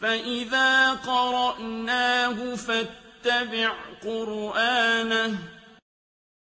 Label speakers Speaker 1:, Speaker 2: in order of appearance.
Speaker 1: فَإِذَا قَرَأْنَاهُ فَاتَّبِعْ قُرْآنَهُ